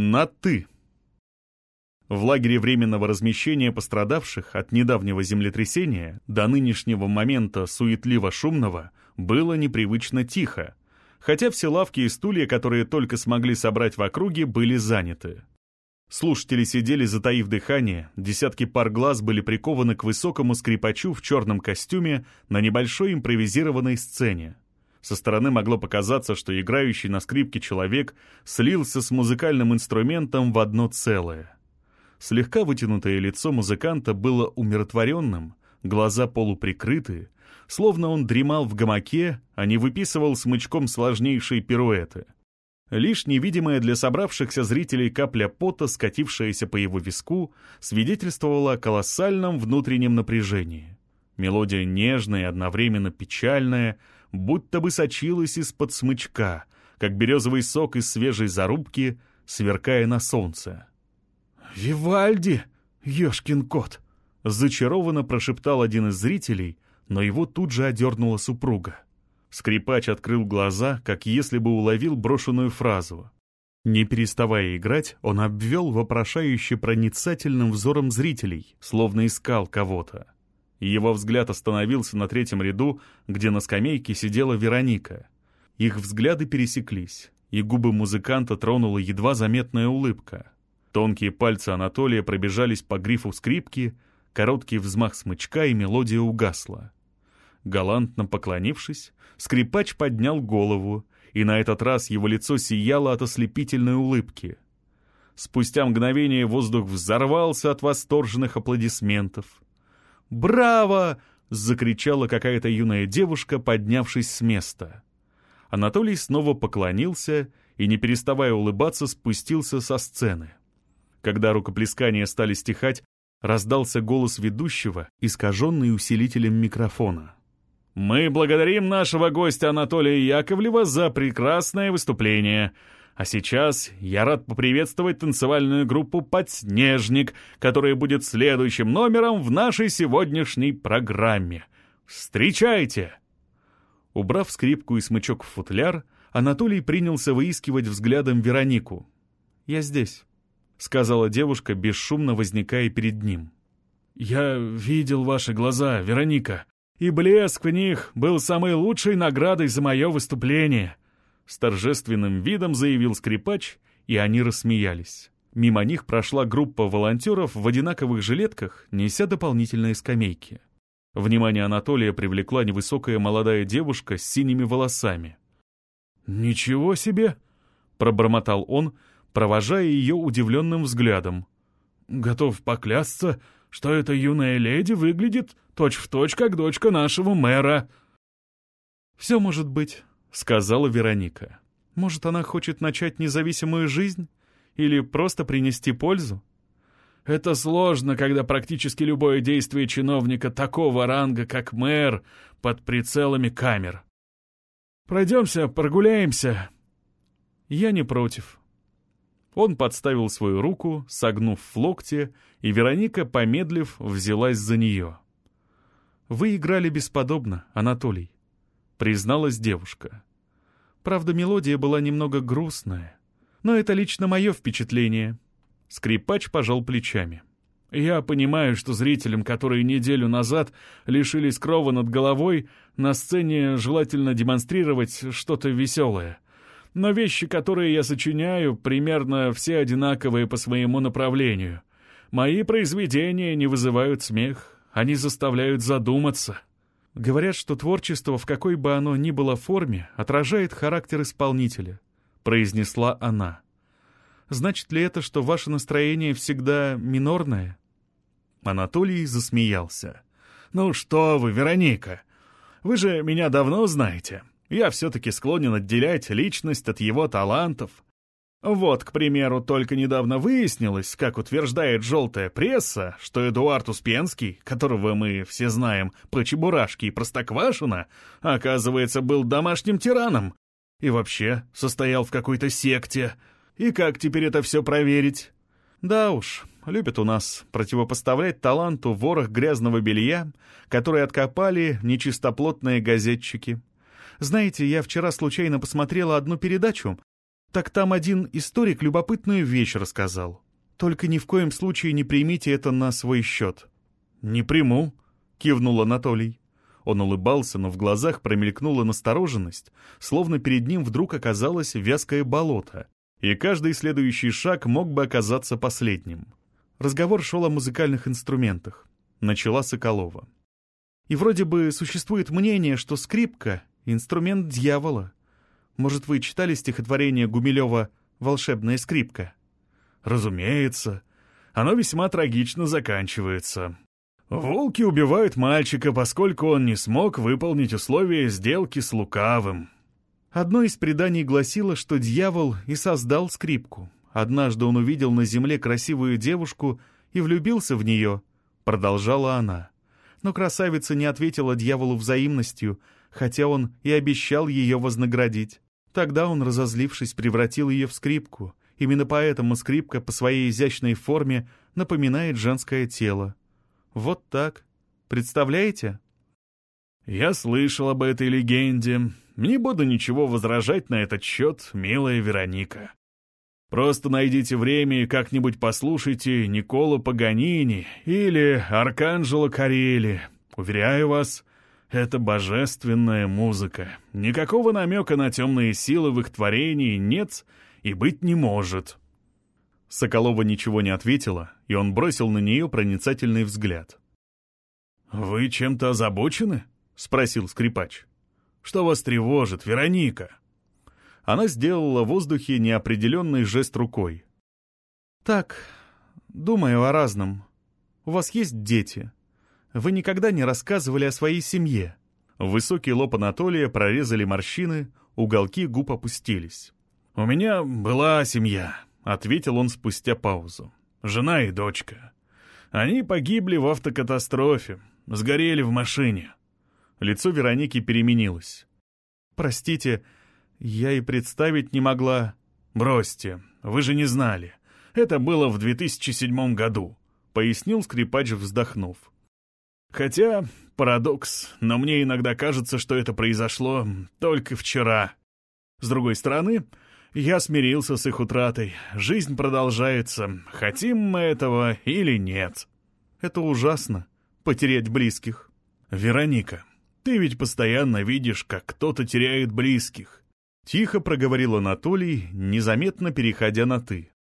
На «ты». В лагере временного размещения пострадавших от недавнего землетрясения до нынешнего момента суетливо-шумного было непривычно тихо, хотя все лавки и стулья, которые только смогли собрать в округе, были заняты. Слушатели сидели, затаив дыхание, десятки пар глаз были прикованы к высокому скрипачу в черном костюме на небольшой импровизированной сцене. Со стороны могло показаться, что играющий на скрипке человек слился с музыкальным инструментом в одно целое. Слегка вытянутое лицо музыканта было умиротворенным, глаза полуприкрыты, словно он дремал в гамаке, а не выписывал смычком сложнейшие пируэты. Лишь невидимая для собравшихся зрителей капля пота, скатившаяся по его виску, свидетельствовала о колоссальном внутреннем напряжении. Мелодия нежная и одновременно печальная, будто бы сочилась из-под смычка, как березовый сок из свежей зарубки, сверкая на солнце. «Вивальди, ешкин кот!» — зачарованно прошептал один из зрителей, но его тут же одернула супруга. Скрипач открыл глаза, как если бы уловил брошенную фразу. Не переставая играть, он обвел вопрошающе проницательным взором зрителей, словно искал кого-то. Его взгляд остановился на третьем ряду, где на скамейке сидела Вероника. Их взгляды пересеклись, и губы музыканта тронула едва заметная улыбка. Тонкие пальцы Анатолия пробежались по грифу скрипки, короткий взмах смычка, и мелодия угасла. Галантно поклонившись, скрипач поднял голову, и на этот раз его лицо сияло от ослепительной улыбки. Спустя мгновение воздух взорвался от восторженных аплодисментов. «Браво!» — закричала какая-то юная девушка, поднявшись с места. Анатолий снова поклонился и, не переставая улыбаться, спустился со сцены. Когда рукоплескания стали стихать, раздался голос ведущего, искаженный усилителем микрофона. «Мы благодарим нашего гостя Анатолия Яковлева за прекрасное выступление. А сейчас я рад поприветствовать танцевальную группу «Подснежник», которая будет следующим номером в нашей сегодняшней программе. Встречайте!» Убрав скрипку и смычок в футляр, Анатолий принялся выискивать взглядом Веронику. «Я здесь». — сказала девушка, бесшумно возникая перед ним. «Я видел ваши глаза, Вероника, и блеск в них был самой лучшей наградой за мое выступление», — с торжественным видом заявил скрипач, и они рассмеялись. Мимо них прошла группа волонтеров в одинаковых жилетках, неся дополнительные скамейки. Внимание Анатолия привлекла невысокая молодая девушка с синими волосами. «Ничего себе!» — пробормотал он, — провожая ее удивленным взглядом. «Готов поклясться, что эта юная леди выглядит точь-в-точь, точь, как дочка нашего мэра». «Все может быть», — сказала Вероника. «Может, она хочет начать независимую жизнь? Или просто принести пользу?» Это сложно, когда практически любое действие чиновника такого ранга, как мэр, под прицелами камер. Пройдемся, прогуляемся. Я не против. Он подставил свою руку, согнув в локте, и Вероника, помедлив, взялась за нее. «Вы играли бесподобно, Анатолий», — призналась девушка. «Правда, мелодия была немного грустная, но это лично мое впечатление». Скрипач пожал плечами. «Я понимаю, что зрителям, которые неделю назад лишились крова над головой, на сцене желательно демонстрировать что-то веселое но вещи, которые я сочиняю, примерно все одинаковые по своему направлению. Мои произведения не вызывают смех, они заставляют задуматься. Говорят, что творчество, в какой бы оно ни было форме, отражает характер исполнителя, произнесла она. Значит ли это, что ваше настроение всегда минорное? Анатолий засмеялся. «Ну что вы, Вероника, вы же меня давно знаете. Я все-таки склонен отделять личность от его талантов. Вот, к примеру, только недавно выяснилось, как утверждает желтая пресса, что Эдуард Успенский, которого мы все знаем по Чебурашке и Простоквашино, оказывается, был домашним тираном. И вообще состоял в какой-то секте. И как теперь это все проверить? Да уж, любят у нас противопоставлять таланту ворох грязного белья, который откопали нечистоплотные газетчики. Знаете, я вчера случайно посмотрела одну передачу. Так там один историк любопытную вещь рассказал. Только ни в коем случае не примите это на свой счет». «Не приму», — кивнул Анатолий. Он улыбался, но в глазах промелькнула настороженность, словно перед ним вдруг оказалось вязкое болото, и каждый следующий шаг мог бы оказаться последним. Разговор шел о музыкальных инструментах. Начала Соколова. И вроде бы существует мнение, что скрипка — инструмент дьявола. Может, вы читали стихотворение Гумилева «Волшебная скрипка»? Разумеется. Оно весьма трагично заканчивается. Волки убивают мальчика, поскольку он не смог выполнить условия сделки с лукавым. Одно из преданий гласило, что дьявол и создал скрипку. Однажды он увидел на земле красивую девушку и влюбился в нее, продолжала она. Но красавица не ответила дьяволу взаимностью, хотя он и обещал ее вознаградить. Тогда он, разозлившись, превратил ее в скрипку. Именно поэтому скрипка по своей изящной форме напоминает женское тело. Вот так. Представляете? Я слышал об этой легенде. Не буду ничего возражать на этот счет, милая Вероника. Просто найдите время и как-нибудь послушайте Никола Паганини или Арканджело Карели. Уверяю вас, это божественная музыка. Никакого намека на темные силы в их творении нет и быть не может. Соколова ничего не ответила, и он бросил на нее проницательный взгляд. «Вы чем-то озабочены?» — спросил скрипач. «Что вас тревожит, Вероника?» Она сделала в воздухе неопределенный жест рукой. «Так, думаю о разном. У вас есть дети. Вы никогда не рассказывали о своей семье». Высокий лоб Анатолия прорезали морщины, уголки губ опустились. «У меня была семья», — ответил он спустя паузу. «Жена и дочка. Они погибли в автокатастрофе, сгорели в машине». Лицо Вероники переменилось. «Простите, я и представить не могла. Бросьте, вы же не знали. Это было в 2007 году, пояснил скрипач, вздохнув. Хотя, парадокс, но мне иногда кажется, что это произошло только вчера. С другой стороны, я смирился с их утратой. Жизнь продолжается, хотим мы этого или нет. Это ужасно, потерять близких. Вероника, ты ведь постоянно видишь, как кто-то теряет близких. Тихо проговорил Анатолий, незаметно переходя на «ты».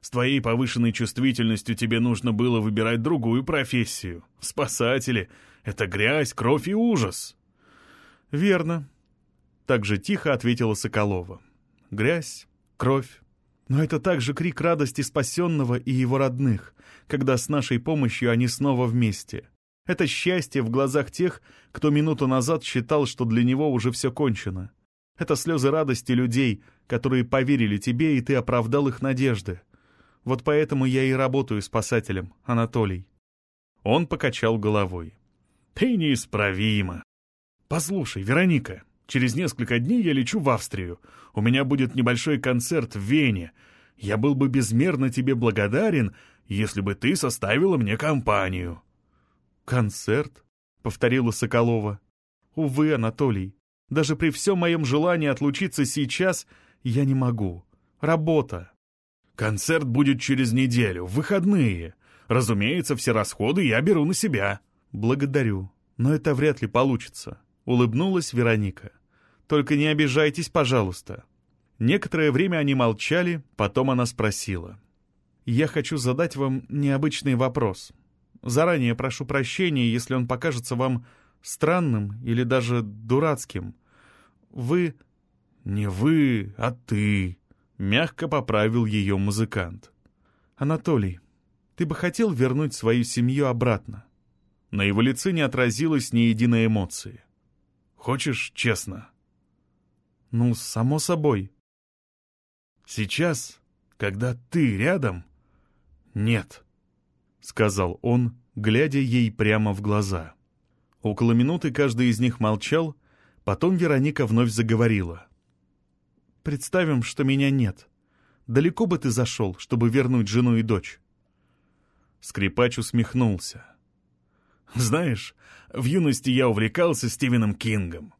«С твоей повышенной чувствительностью тебе нужно было выбирать другую профессию. Спасатели — это грязь, кровь и ужас». «Верно», — так же тихо ответила Соколова. «Грязь, кровь. Но это также крик радости спасенного и его родных, когда с нашей помощью они снова вместе. Это счастье в глазах тех, кто минуту назад считал, что для него уже все кончено. Это слезы радости людей, которые поверили тебе, и ты оправдал их надежды. Вот поэтому я и работаю спасателем, Анатолий». Он покачал головой. «Ты неисправима. Послушай, Вероника, через несколько дней я лечу в Австрию. У меня будет небольшой концерт в Вене. Я был бы безмерно тебе благодарен, если бы ты составила мне компанию». «Концерт?» — повторила Соколова. «Увы, Анатолий, даже при всем моем желании отлучиться сейчас я не могу. Работа. Концерт будет через неделю, в выходные. Разумеется, все расходы я беру на себя. Благодарю, но это вряд ли получится. Улыбнулась Вероника. Только не обижайтесь, пожалуйста. Некоторое время они молчали, потом она спросила. «Я хочу задать вам необычный вопрос. Заранее прошу прощения, если он покажется вам странным или даже дурацким. Вы... Не вы, а ты, мягко поправил ее музыкант. Анатолий, ты бы хотел вернуть свою семью обратно? На его лице не отразилось ни единой эмоции. Хочешь честно? Ну, само собой. Сейчас, когда ты рядом, нет, — сказал он, глядя ей прямо в глаза. Около минуты каждый из них молчал, потом Вероника вновь заговорила. «Представим, что меня нет. Далеко бы ты зашел, чтобы вернуть жену и дочь?» Скрипач усмехнулся. «Знаешь, в юности я увлекался Стивеном Кингом.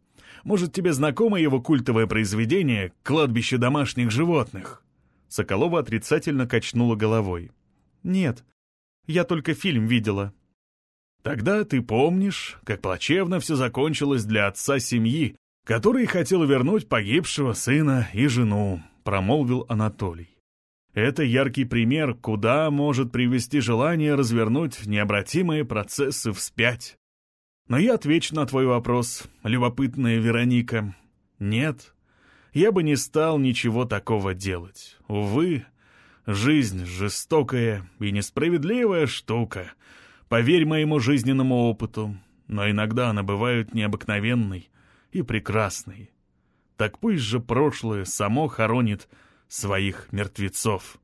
Может, тебе знакомо его культовое произведение «Кладбище домашних животных»?» Соколова отрицательно качнула головой. «Нет, я только фильм видела». «Тогда ты помнишь, как плачевно все закончилось для отца семьи, который хотел вернуть погибшего сына и жену», — промолвил Анатолий. «Это яркий пример, куда может привести желание развернуть необратимые процессы вспять. Но я отвечу на твой вопрос, любопытная Вероника. Нет, я бы не стал ничего такого делать. Увы, жизнь жестокая и несправедливая штука. Поверь моему жизненному опыту, но иногда она бывает необыкновенной и прекрасной. Так пусть же прошлое само хоронит своих мертвецов.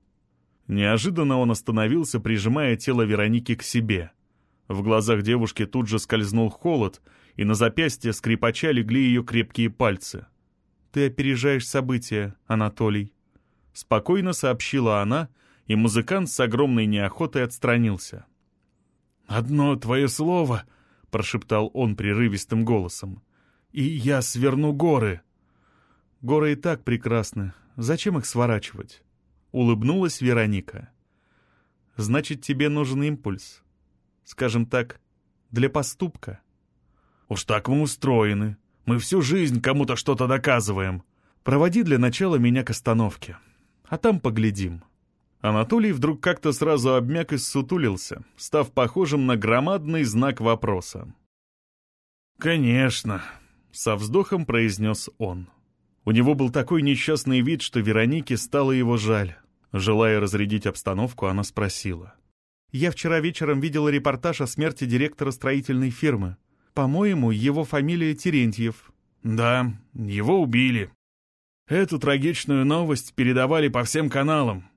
Неожиданно он остановился, прижимая тело Вероники к себе — в глазах девушки тут же скользнул холод, и на запястье скрипача легли ее крепкие пальцы. «Ты опережаешь события, Анатолий», — спокойно сообщила она, и музыкант с огромной неохотой отстранился. «Одно твое слово», — прошептал он прерывистым голосом, — «и я сверну горы». «Горы и так прекрасны. Зачем их сворачивать?» — улыбнулась Вероника. «Значит, тебе нужен импульс скажем так, для поступка. Уж так мы устроены. Мы всю жизнь кому-то что-то доказываем. Проводи для начала меня к остановке. А там поглядим. Анатолий вдруг как-то сразу обмяк и ссутулился, став похожим на громадный знак вопроса. «Конечно», — со вздохом произнес он. У него был такой несчастный вид, что Веронике стало его жаль. Желая разрядить обстановку, она спросила. Я вчера вечером видела репортаж о смерти директора строительной фирмы. По-моему, его фамилия Терентьев». «Да, его убили. Эту трагичную новость передавали по всем каналам».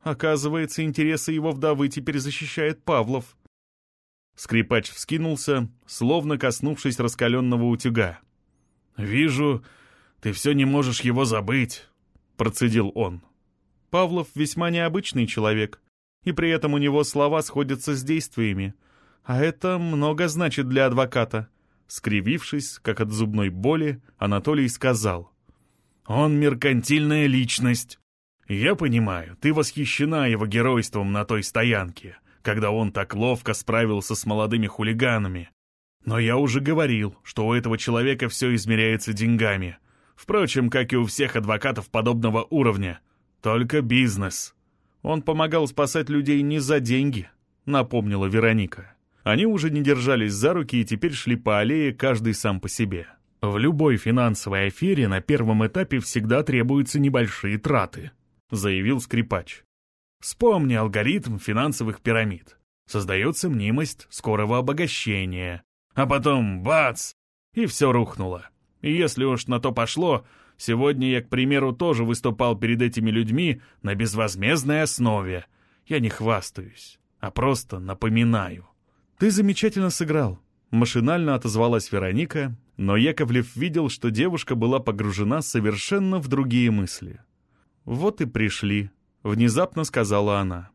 «Оказывается, интересы его вдовы теперь защищает Павлов». Скрипач вскинулся, словно коснувшись раскаленного утюга. «Вижу, ты все не можешь его забыть», — процедил он. «Павлов весьма необычный человек и при этом у него слова сходятся с действиями. А это много значит для адвоката. Скривившись, как от зубной боли, Анатолий сказал. «Он меркантильная личность. Я понимаю, ты восхищена его геройством на той стоянке, когда он так ловко справился с молодыми хулиганами. Но я уже говорил, что у этого человека все измеряется деньгами. Впрочем, как и у всех адвокатов подобного уровня. Только бизнес». Он помогал спасать людей не за деньги, напомнила Вероника. Они уже не держались за руки и теперь шли по аллее, каждый сам по себе. В любой финансовой афере на первом этапе всегда требуются небольшие траты, заявил скрипач. Вспомни алгоритм финансовых пирамид. Создается мнимость скорого обогащения. А потом бац! И все рухнуло. И если уж на то пошло, Сегодня я, к примеру, тоже выступал перед этими людьми на безвозмездной основе. Я не хвастаюсь, а просто напоминаю. «Ты замечательно сыграл», — машинально отозвалась Вероника, но Яковлев видел, что девушка была погружена совершенно в другие мысли. «Вот и пришли», — внезапно сказала она.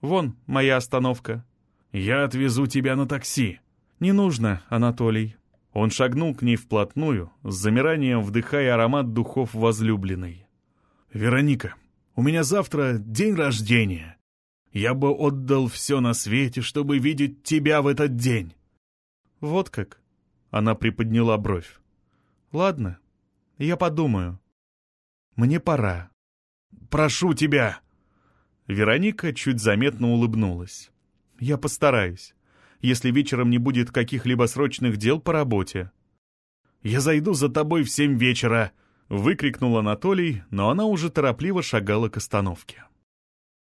«Вон моя остановка». «Я отвезу тебя на такси». «Не нужно, Анатолий», он шагнул к ней вплотную, с замиранием вдыхая аромат духов возлюбленной. «Вероника, у меня завтра день рождения. Я бы отдал все на свете, чтобы видеть тебя в этот день». «Вот как?» — она приподняла бровь. «Ладно, я подумаю. Мне пора». «Прошу тебя!» Вероника чуть заметно улыбнулась. «Я постараюсь если вечером не будет каких-либо срочных дел по работе. «Я зайду за тобой в семь вечера!» — выкрикнул Анатолий, но она уже торопливо шагала к остановке.